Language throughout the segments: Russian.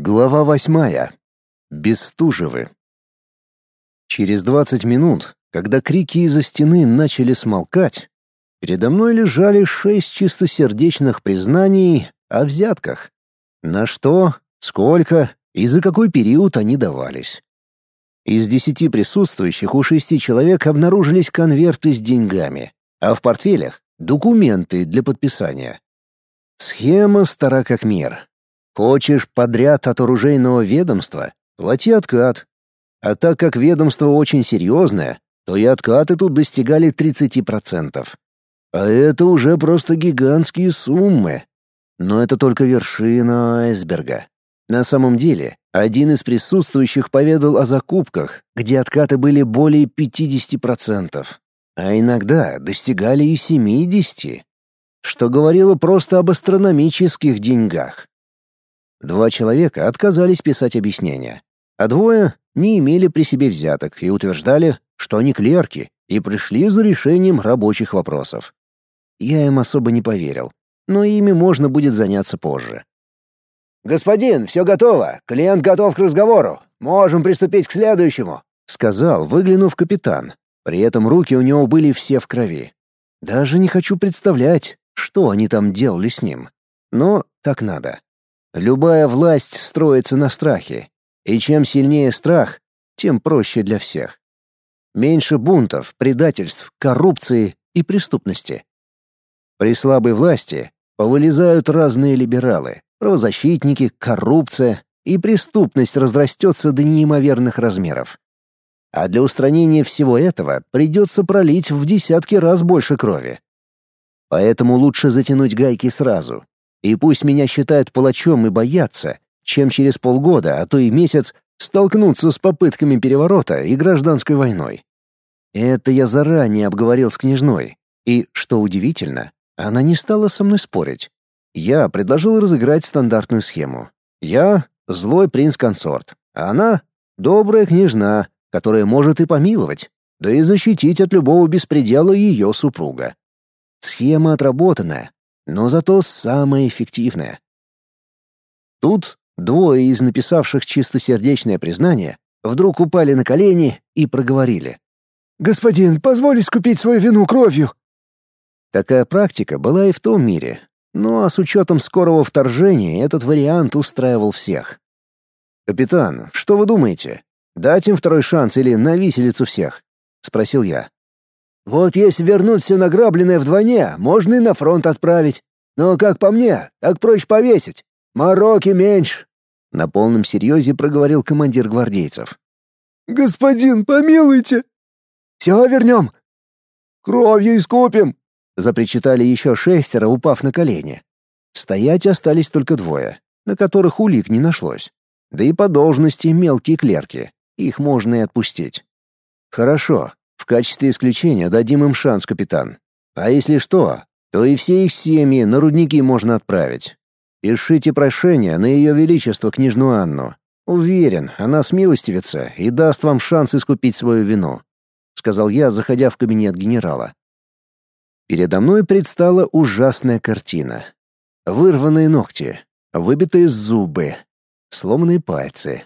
Глава восьмая. Бестужевы. Через двадцать минут, когда крики из-за стены начали смолкать, передо мной лежали шесть чистосердечных признаний о взятках. На что, сколько и за какой период они давались. Из десяти присутствующих у шести человек обнаружились конверты с деньгами, а в портфелях — документы для подписания. Схема стара как мир, Хочешь подряд от оружейного ведомства? Плати откат. А так как ведомство очень серьезное, то и откаты тут достигали 30%. А это уже просто гигантские суммы. Но это только вершина айсберга. На самом деле, один из присутствующих поведал о закупках, где откаты были более 50%, а иногда достигали и 70%, что говорило просто об астрономических деньгах. Два человека отказались писать объяснения, а двое не имели при себе взяток и утверждали, что они клерки и пришли за решением рабочих вопросов. Я им особо не поверил, но ими можно будет заняться позже. «Господин, все готово. Клиент готов к разговору. Можем приступить к следующему», — сказал, выглянув капитан. При этом руки у него были все в крови. Даже не хочу представлять, что они там делали с ним. Но так надо. Любая власть строится на страхе, и чем сильнее страх, тем проще для всех. Меньше бунтов, предательств, коррупции и преступности. При слабой власти повылезают разные либералы, правозащитники, коррупция, и преступность разрастется до неимоверных размеров. А для устранения всего этого придется пролить в десятки раз больше крови. Поэтому лучше затянуть гайки сразу, и пусть меня считают палачом и боятся, чем через полгода, а то и месяц, столкнуться с попытками переворота и гражданской войной. Это я заранее обговорил с княжной, и, что удивительно, она не стала со мной спорить. Я предложил разыграть стандартную схему. Я — злой принц-консорт, а она — добрая княжна, которая может и помиловать, да и защитить от любого беспредела ее супруга. Схема отработанная, но зато самое эффективное. Тут двое из написавших чистосердечное признание вдруг упали на колени и проговорили. «Господин, позволь искупить свою вину кровью!» Такая практика была и в том мире, но с учетом скорого вторжения этот вариант устраивал всех. «Капитан, что вы думаете? Дать им второй шанс или на виселицу всех?» — спросил я. Вот если вернуть все награбленное вдвойне, можно и на фронт отправить. Но, как по мне, так проще повесить. Мороки меньше. На полном серьезе проговорил командир гвардейцев. «Господин, помилуйте!» «Все вернем!» «Кровью искупим!» Запричитали еще шестеро, упав на колени. Стоять остались только двое, на которых улик не нашлось. Да и по должности мелкие клерки. Их можно и отпустить. Хорошо, качестве исключения дадим им шанс, капитан. А если что, то и все их семьи на рудники можно отправить. Пишите прошение на ее величество княжну Анну. Уверен, она смилостивится и даст вам шанс искупить свою вину», — сказал я, заходя в кабинет генерала. Передо мной предстала ужасная картина. Вырванные ногти, выбитые зубы, сломанные пальцы,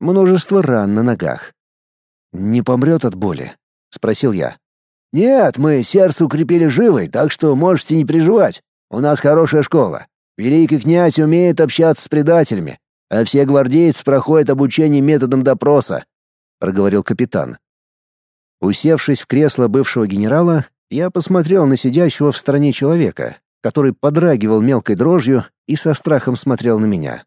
множество ран на ногах. Не помрет от боли. — спросил я. «Нет, мы сердце укрепили живой, так что можете не переживать. У нас хорошая школа. Великий князь умеет общаться с предателями, а все гвардейцы проходят обучение методом допроса», — проговорил капитан. Усевшись в кресло бывшего генерала, я посмотрел на сидящего в стороне человека, который подрагивал мелкой дрожью и со страхом смотрел на меня.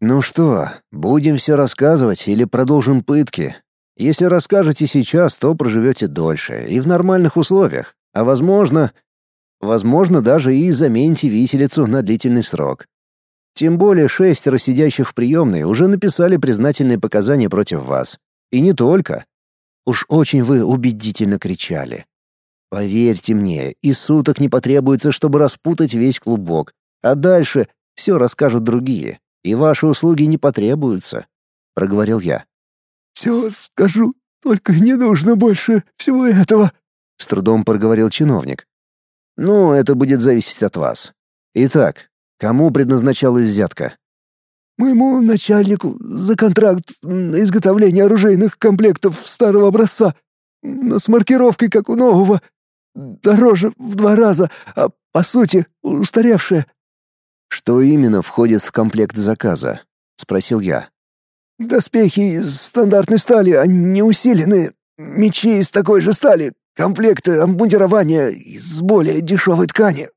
«Ну что, будем все рассказывать или продолжим пытки?» Если расскажете сейчас, то проживете дольше и в нормальных условиях, а возможно, возможно даже и замените виселицу на длительный срок. Тем более шестеро сидящих в приемной уже написали признательные показания против вас. И не только. Уж очень вы убедительно кричали. Поверьте мне, и суток не потребуется, чтобы распутать весь клубок, а дальше все расскажут другие, и ваши услуги не потребуются, проговорил я. «Все скажу, только не нужно больше всего этого», — с трудом проговорил чиновник. «Ну, это будет зависеть от вас. Итак, кому предназначалась взятка?» моему начальнику за контракт на изготовление оружейных комплектов старого образца, но с маркировкой, как у нового, дороже в два раза, а по сути устаревшая». «Что именно входит в комплект заказа?» — спросил я. «Доспехи из стандартной стали, они усиленные, мечи из такой же стали, комплекты обмундирования из более дешевой ткани,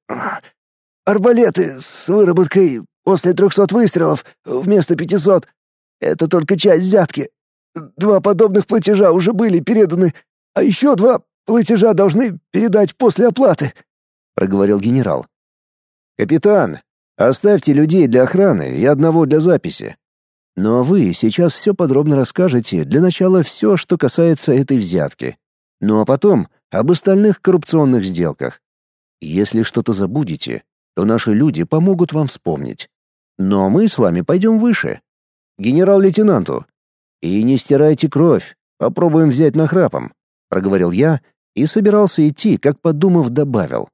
арбалеты с выработкой после трехсот выстрелов вместо пятисот. Это только часть взятки. Два подобных платежа уже были переданы, а еще два платежа должны передать после оплаты», — проговорил генерал. «Капитан, оставьте людей для охраны и одного для записи. Ну а вы сейчас все подробно расскажете, для начала все, что касается этой взятки. Ну а потом об остальных коррупционных сделках. Если что-то забудете, то наши люди помогут вам вспомнить. Но мы с вами пойдем выше. Генерал-лейтенанту. И не стирайте кровь, попробуем взять нахрапом, проговорил я и собирался идти, как подумав, добавил.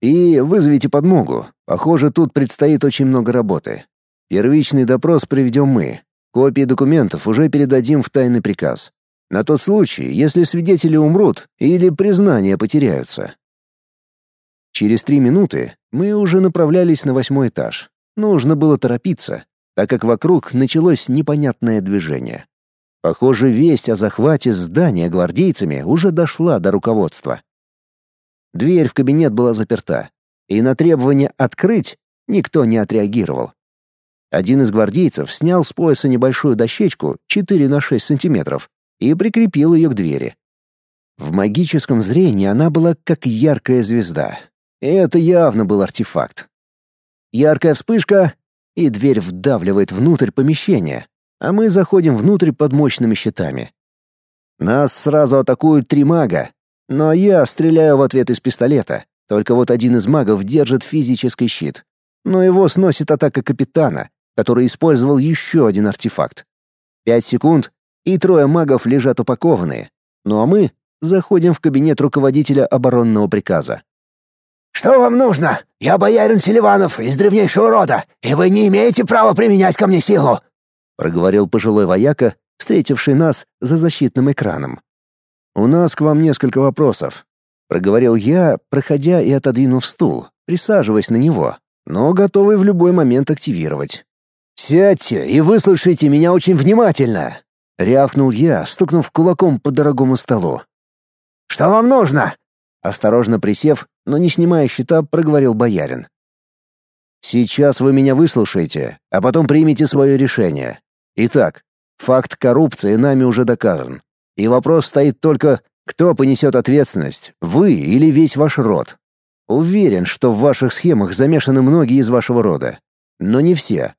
И вызовите подмогу. Похоже, тут предстоит очень много работы. Первичный допрос проведем мы. Копии документов уже передадим в тайный приказ. На тот случай, если свидетели умрут или признания потеряются. Через три минуты мы уже направлялись на восьмой этаж. Нужно было торопиться, так как вокруг началось непонятное движение. Похоже, весть о захвате здания гвардейцами уже дошла до руководства. Дверь в кабинет была заперта, и на требование «открыть» никто не отреагировал. Один из гвардейцев снял с пояса небольшую дощечку 4 на 6 сантиметров и прикрепил ее к двери. В магическом зрении она была как яркая звезда. Это явно был артефакт. Яркая вспышка, и дверь вдавливает внутрь помещения, а мы заходим внутрь под мощными щитами. Нас сразу атакуют три мага, но я стреляю в ответ из пистолета. Только вот один из магов держит физический щит. Но его сносит атака капитана, который использовал еще один артефакт. Пять секунд, и трое магов лежат упакованные. Ну а мы заходим в кабинет руководителя оборонного приказа. «Что вам нужно? Я боярин Селиванов из древнейшего рода, и вы не имеете права применять ко мне силу!» — проговорил пожилой вояка, встретивший нас за защитным экраном. «У нас к вам несколько вопросов», — проговорил я, проходя и отодвинув стул, присаживаясь на него, но готовый в любой момент активировать. «Сядьте и выслушайте меня очень внимательно!» — рявкнул я, стукнув кулаком по дорогому столу. «Что вам нужно?» Осторожно присев, но не снимая щита, проговорил боярин. «Сейчас вы меня выслушаете, а потом примите свое решение. Итак, факт коррупции нами уже доказан. И вопрос стоит только, кто понесет ответственность, вы или весь ваш род. Уверен, что в ваших схемах замешаны многие из вашего рода. Но не все.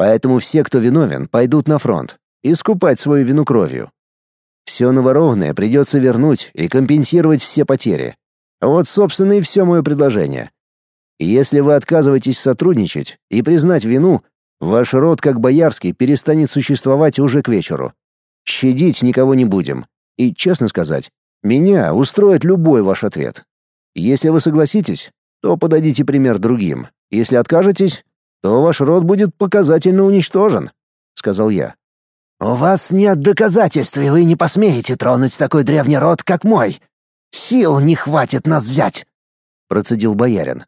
Поэтому все, кто виновен, пойдут на фронт, искупать свою вину кровью. Все наворованное придется вернуть и компенсировать все потери. Вот, собственно, и все мое предложение. Если вы отказываетесь сотрудничать и признать вину, ваш род, как боярский, перестанет существовать уже к вечеру. Щадить никого не будем. И, честно сказать, меня устроит любой ваш ответ. Если вы согласитесь, то подадите пример другим. Если откажетесь, то ваш род будет показательно уничтожен», — сказал я. «У вас нет доказательств, и вы не посмеете тронуть такой древний род, как мой. Сил не хватит нас взять», — процедил боярин.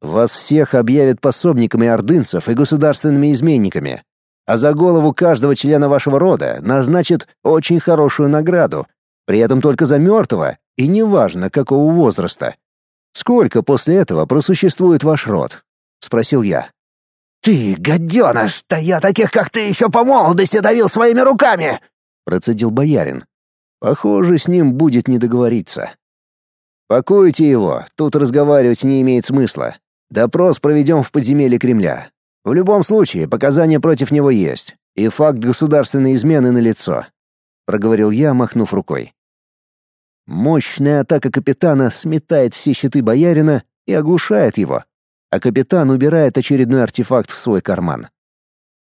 «Вас всех объявят пособниками ордынцев и государственными изменниками, а за голову каждого члена вашего рода назначат очень хорошую награду, при этом только за мертвого и неважно какого возраста. Сколько после этого просуществует ваш род?» — спросил я. «Ты, гаденыш, да я таких, как ты, еще по молодости давил своими руками!» — процедил боярин. Похоже, с ним будет не договориться. Пакуйте его, тут разговаривать не имеет смысла. Допрос проведем в подземелье Кремля. В любом случае, показания против него есть, и факт государственной измены налицо», — проговорил я, махнув рукой. Мощная атака капитана сметает все щиты боярина и оглушает его, а капитан убирает очередной артефакт в свой карман.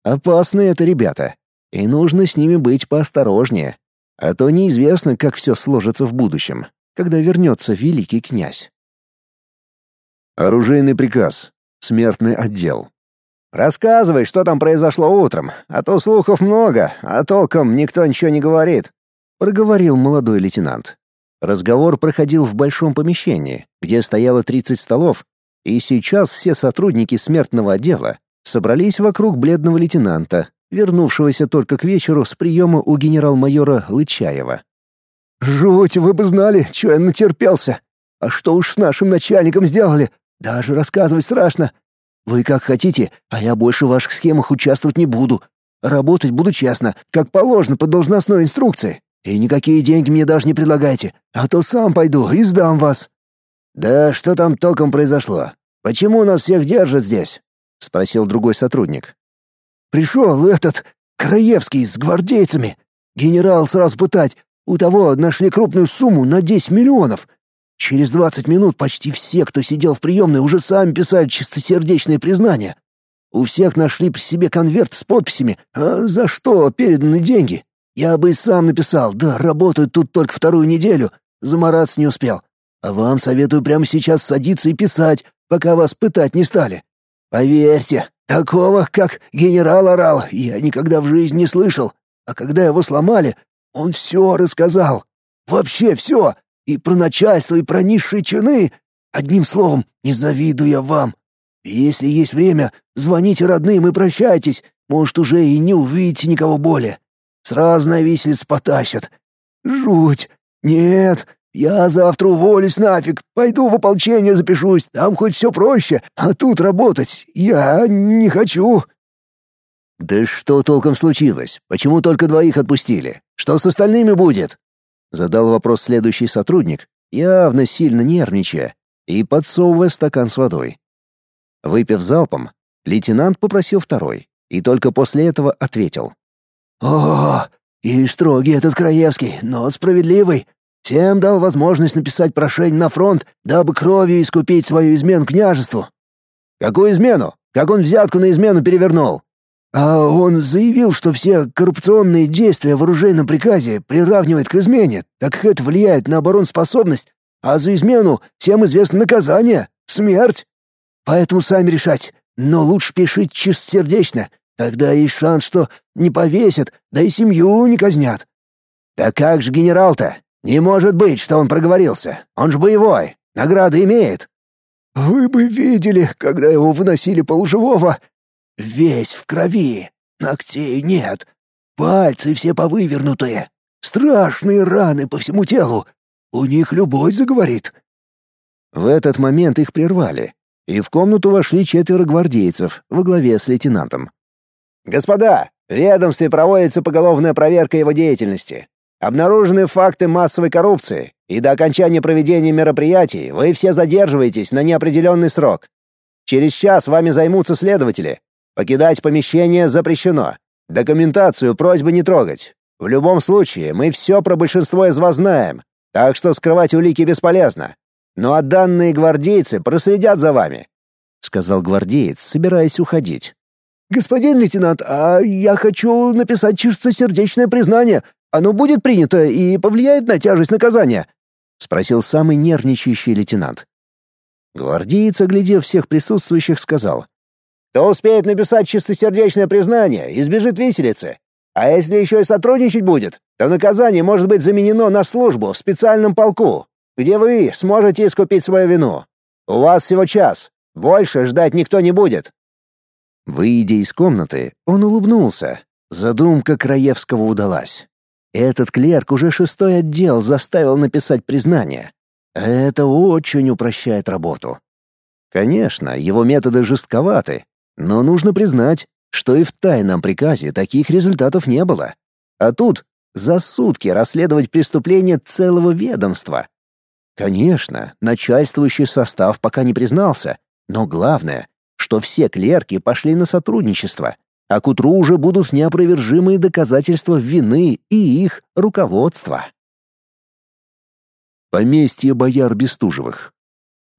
Опасные это ребята, и нужно с ними быть поосторожнее, а то неизвестно, как все сложится в будущем, когда вернется великий князь. Оружейный приказ. Смертный отдел. Рассказывай, что там произошло утром, а то слухов много, а толком никто ничего не говорит», — проговорил молодой лейтенант. Разговор проходил в большом помещении, где стояло 30 столов, и сейчас все сотрудники смертного отдела собрались вокруг бледного лейтенанта, вернувшегося только к вечеру с приема у генерал-майора Лычаева. «Жуть, вы бы знали, что я натерпелся! А что уж с нашим начальником сделали? Даже рассказывать страшно. Вы как хотите, а я больше в ваших схемах участвовать не буду. Работать буду честно, как положено по должностной инструкции. И никакие деньги мне даже не предлагайте, а то сам пойду и сдам вас». «Да что там толком произошло? Почему нас всех держат здесь?» — спросил другой сотрудник. «Пришел этот, Краевский, с гвардейцами. Генерал сразу пытать. У того нашли крупную сумму на 10 миллионов. Через 20 минут почти все, кто сидел в приемной, уже сами писали чистосердечные признания. У всех нашли при себе конверт с подписями, а за что переданы деньги. Я бы и сам написал, да работаю тут только вторую неделю, замораться не успел. А вам советую прямо сейчас садиться и писать, пока вас пытать не стали. Поверьте, такого, как генерал орал, я никогда в жизни не слышал. А когда его сломали, он все рассказал. Вообще все, и про начальство, и про низшие чины. Одним словом, не завидую я вам. Если есть время, звоните родным и прощайтесь. Может, уже и не увидите никого более. Сразу на виселиц потащат. Жуть. Нет, я завтра уволюсь нафиг. Пойду в ополчение запишусь. Там хоть все проще. А тут работать я не хочу. Да что толком случилось? Почему только двоих отпустили? Что с остальными будет? Задал вопрос следующий сотрудник, явно сильно нервничая и подсовывая стакан с водой. Выпив залпом, лейтенант попросил второй и только после этого ответил. «О, и строгий этот Краевский, но справедливый. Тем дал возможность написать прошение на фронт, дабы кровью искупить свою измену княжеству». «Какую измену? Как он взятку на измену перевернул?» А он заявил, что все коррупционные действия в оружейном приказе приравнивает к измене, так как это влияет на обороноспособность, а за измену всем известно наказание — смерть. Поэтому сами решать, но лучше пишите чистосердечно, тогда есть шанс, что не повесят, да и семью не казнят. Да как же генерал-то? Не может быть, что он проговорился. Он же боевой, награды имеет. Вы бы видели, когда его выносили полуживого, Весь в крови, ногтей нет, пальцы все повывернутые, страшные раны по всему телу. У них любой заговорит». В этот момент их прервали, и в комнату вошли четверо гвардейцев во главе с лейтенантом. «Господа, в ведомстве проводится поголовная проверка его деятельности. Обнаружены факты массовой коррупции, и до окончания проведения мероприятий вы все задерживаетесь на неопределенный срок. Через час вами займутся следователи, Покидать помещение запрещено. Документацию просьба не трогать. В любом случае, мы все про большинство из вас знаем, так что скрывать улики бесполезно. Но а данные гвардейцы проследят за вами», — сказал гвардеец, собираясь уходить. «Господин лейтенант, а я хочу написать чистосердечное признание. Оно будет принято и повлияет на тяжесть наказания?» — спросил самый нервничающий лейтенант. Гвардеец, оглядев всех присутствующих, сказал. Кто успеет написать чистосердечное признание, избежит виселицы. А если еще и сотрудничать будет, то наказание может быть заменено на службу в специальном полку, где вы сможете искупить свою вину. У вас всего час. Больше ждать никто не будет». Выйдя из комнаты, он улыбнулся. Задумка Краевского удалась. Этот клерк уже шестой отдел заставил написать признание. Это очень упрощает работу. Конечно, его методы жестковаты, но нужно признать, что и в тайном приказе таких результатов не было. А тут за сутки расследовать преступление целого ведомства. Конечно, начальствующий состав пока не признался, но главное, что все клерки пошли на сотрудничество, а к утру уже будут неопровержимые доказательства вины и их руководства. Поместье бояр Бестужевых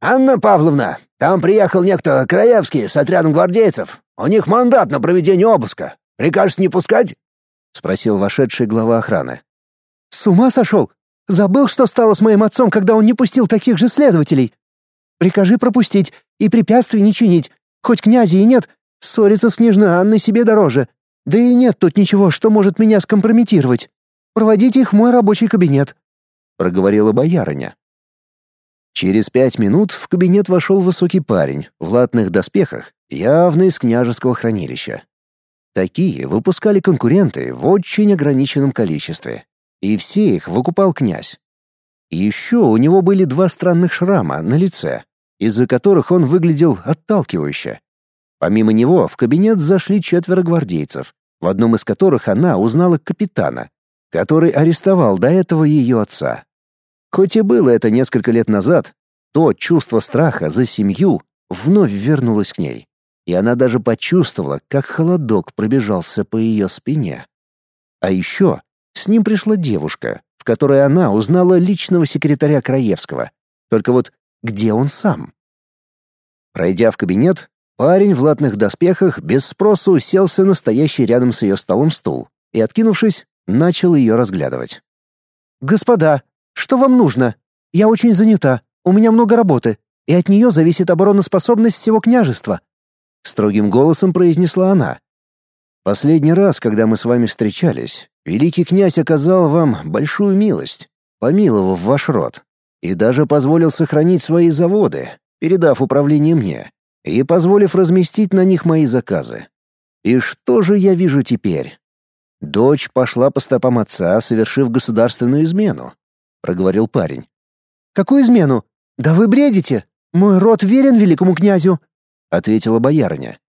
«Анна Павловна, там приехал некто Краевский с отрядом гвардейцев. У них мандат на проведение обыска. Прикажете не пускать?» — спросил вошедший глава охраны. «С ума сошел? Забыл, что стало с моим отцом, когда он не пустил таких же следователей? Прикажи пропустить и препятствий не чинить. Хоть князя и нет, Ссориться с княжной Анной себе дороже. Да и нет тут ничего, что может меня скомпрометировать. Проводите их в мой рабочий кабинет», — проговорила боярыня. Через пять минут в кабинет вошел высокий парень в латных доспехах, явно из княжеского хранилища. Такие выпускали конкуренты в очень ограниченном количестве, и все их выкупал князь. еще у него были два странных шрама на лице, из-за которых он выглядел отталкивающе. Помимо него в кабинет зашли четверо гвардейцев, в одном из которых она узнала капитана, который арестовал до этого ее отца. Хоть и было это несколько лет назад, то чувство страха за семью вновь вернулось к ней, и она даже почувствовала, как холодок пробежался по ее спине. А еще с ним пришла девушка, в которой она узнала личного секретаря Краевского. Только вот где он сам? Пройдя в кабинет, парень в латных доспехах без спросу уселся на стоящий рядом с ее столом стул и, откинувшись, начал ее разглядывать. «Господа, что вам нужно? Я очень занята, у меня много работы, и от нее зависит обороноспособность всего княжества», — строгим голосом произнесла она. «Последний раз, когда мы с вами встречались, великий князь оказал вам большую милость, помиловав ваш род, и даже позволил сохранить свои заводы, передав управление мне, и позволив разместить на них мои заказы. И что же я вижу теперь? Дочь пошла по стопам отца, совершив государственную измену проговорил парень. Какую измену? Да вы бредите. Мой род верен великому князю, ответила боярыня.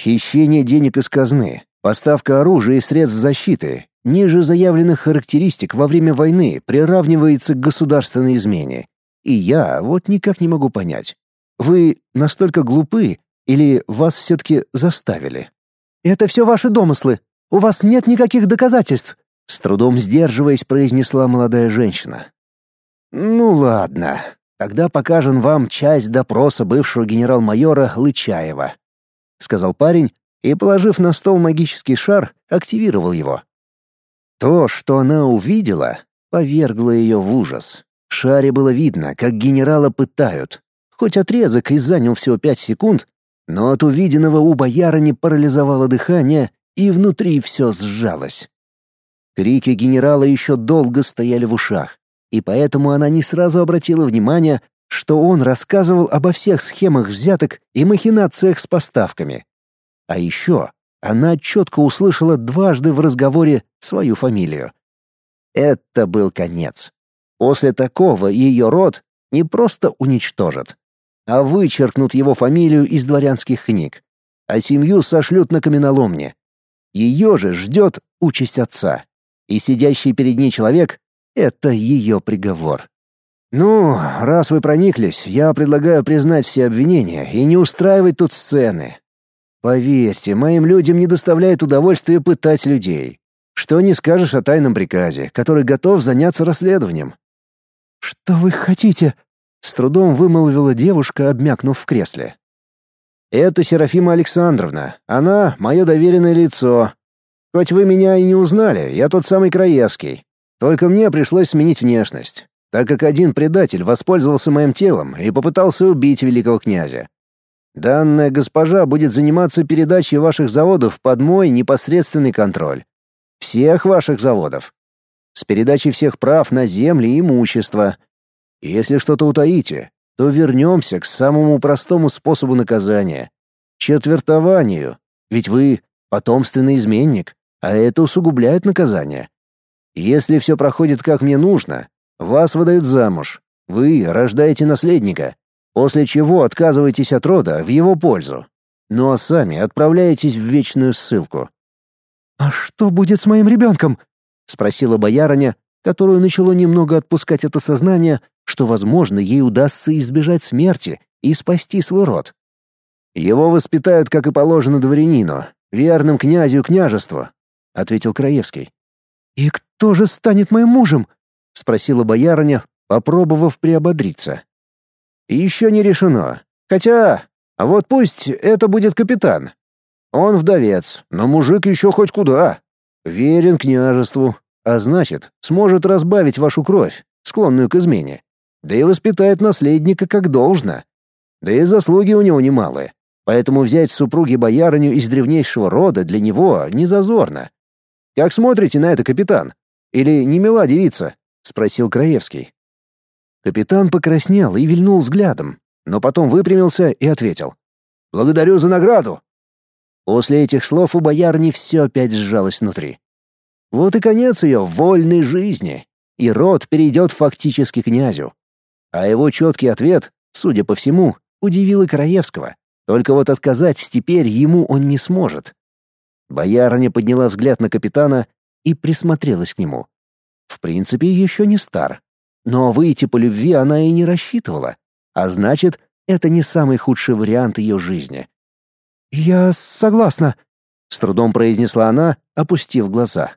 Хищение денег из казны, поставка оружия и средств защиты ниже заявленных характеристик во время войны приравнивается к государственной измене. И я вот никак не могу понять, вы настолько глупы или вас все-таки заставили? Это все ваши домыслы. У вас нет никаких доказательств. С трудом сдерживаясь, произнесла молодая женщина. «Ну ладно, тогда покажем вам часть допроса бывшего генерал-майора Лычаева», — сказал парень и, положив на стол магический шар, активировал его. То, что она увидела, повергло ее в ужас. В шаре было видно, как генерала пытают. Хоть отрезок и занял всего пять секунд, но от увиденного у боярыни парализовало дыхание, и внутри все сжалось. Крики генерала еще долго стояли в ушах, и поэтому она не сразу обратила внимание, что он рассказывал обо всех схемах взяток и махинациях с поставками. А еще она четко услышала дважды в разговоре свою фамилию. Это был конец. После такого ее род не просто уничтожат, а вычеркнут его фамилию из дворянских книг, а семью сошлют на каменоломне. Ее же ждет участь отца и сидящий перед ней человек — это ее приговор. «Ну, раз вы прониклись, я предлагаю признать все обвинения и не устраивать тут сцены. Поверьте, моим людям не доставляет удовольствия пытать людей. Что не скажешь о тайном приказе, который готов заняться расследованием?» «Что вы хотите?» — с трудом вымолвила девушка, обмякнув в кресле. «Это Серафима Александровна. Она — мое доверенное лицо, Хоть вы меня и не узнали, я тот самый Краевский. Только мне пришлось сменить внешность, так как один предатель воспользовался моим телом и попытался убить великого князя. Данная госпожа будет заниматься передачей ваших заводов под мой непосредственный контроль. Всех ваших заводов. С передачей всех прав на земли и имущество. Если что-то утаите, то вернемся к самому простому способу наказания — четвертованию, ведь вы потомственный изменник а это усугубляет наказание. Если все проходит как мне нужно, вас выдают замуж, вы рождаете наследника, после чего отказываетесь от рода в его пользу, ну а сами отправляетесь в вечную ссылку. «А что будет с моим ребенком?» — спросила боярыня, которую начало немного отпускать это сознание, что, возможно, ей удастся избежать смерти и спасти свой род. Его воспитают, как и положено дворянину, верным князю княжеству, ответил Краевский. И кто же станет моим мужем? спросила боярыня, попробовав приободриться. Еще не решено. Хотя, а вот пусть это будет капитан. Он вдовец, но мужик еще хоть куда. Верен княжеству, а значит, сможет разбавить вашу кровь, склонную к измене. Да и воспитает наследника как должно. Да и заслуги у него немалые. поэтому взять в супруги боярыню из древнейшего рода для него не зазорно. «Как смотрите на это, капитан? Или не мила девица?» — спросил Краевский. Капитан покраснел и вильнул взглядом, но потом выпрямился и ответил. «Благодарю за награду!» После этих слов у боярни все опять сжалось внутри. Вот и конец ее вольной жизни, и род перейдет фактически князю. А его четкий ответ, судя по всему, удивил и Краевского. Только вот отказать теперь ему он не сможет. Боярыня подняла взгляд на капитана и присмотрелась к нему. В принципе, еще не стар. Но выйти по любви она и не рассчитывала. А значит, это не самый худший вариант ее жизни. «Я согласна», — с трудом произнесла она, опустив глаза.